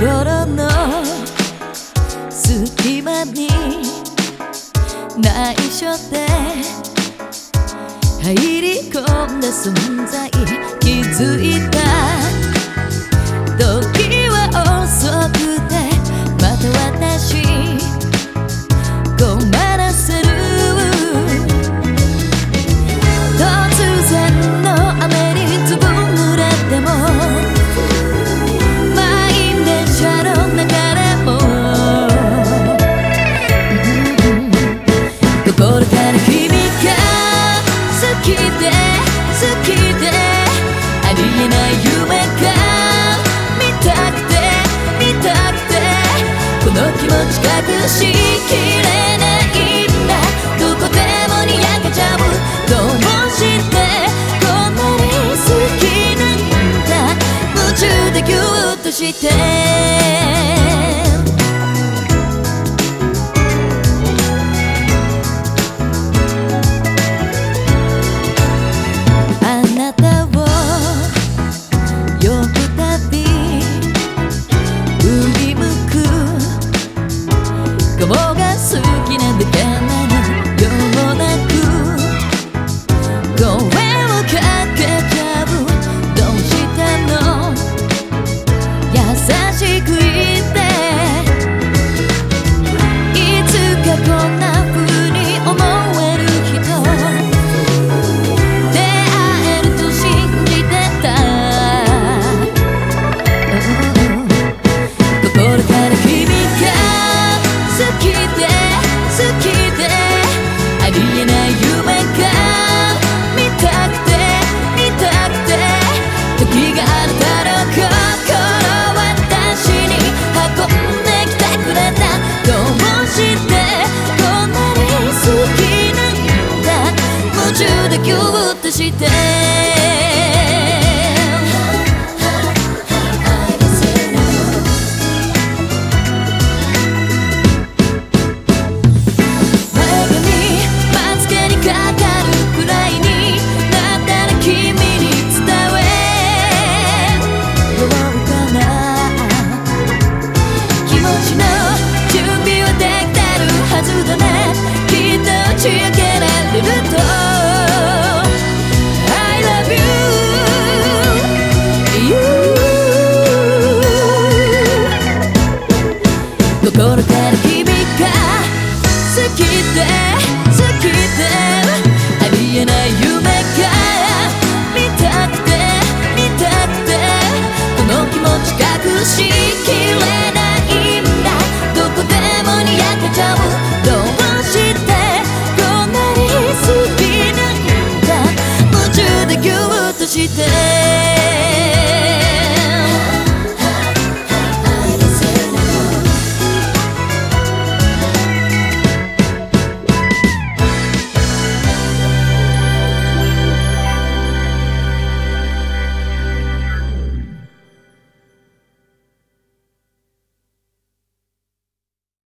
心の隙間に内緒で入り込んだ存在。気づいた。時してきで好きで。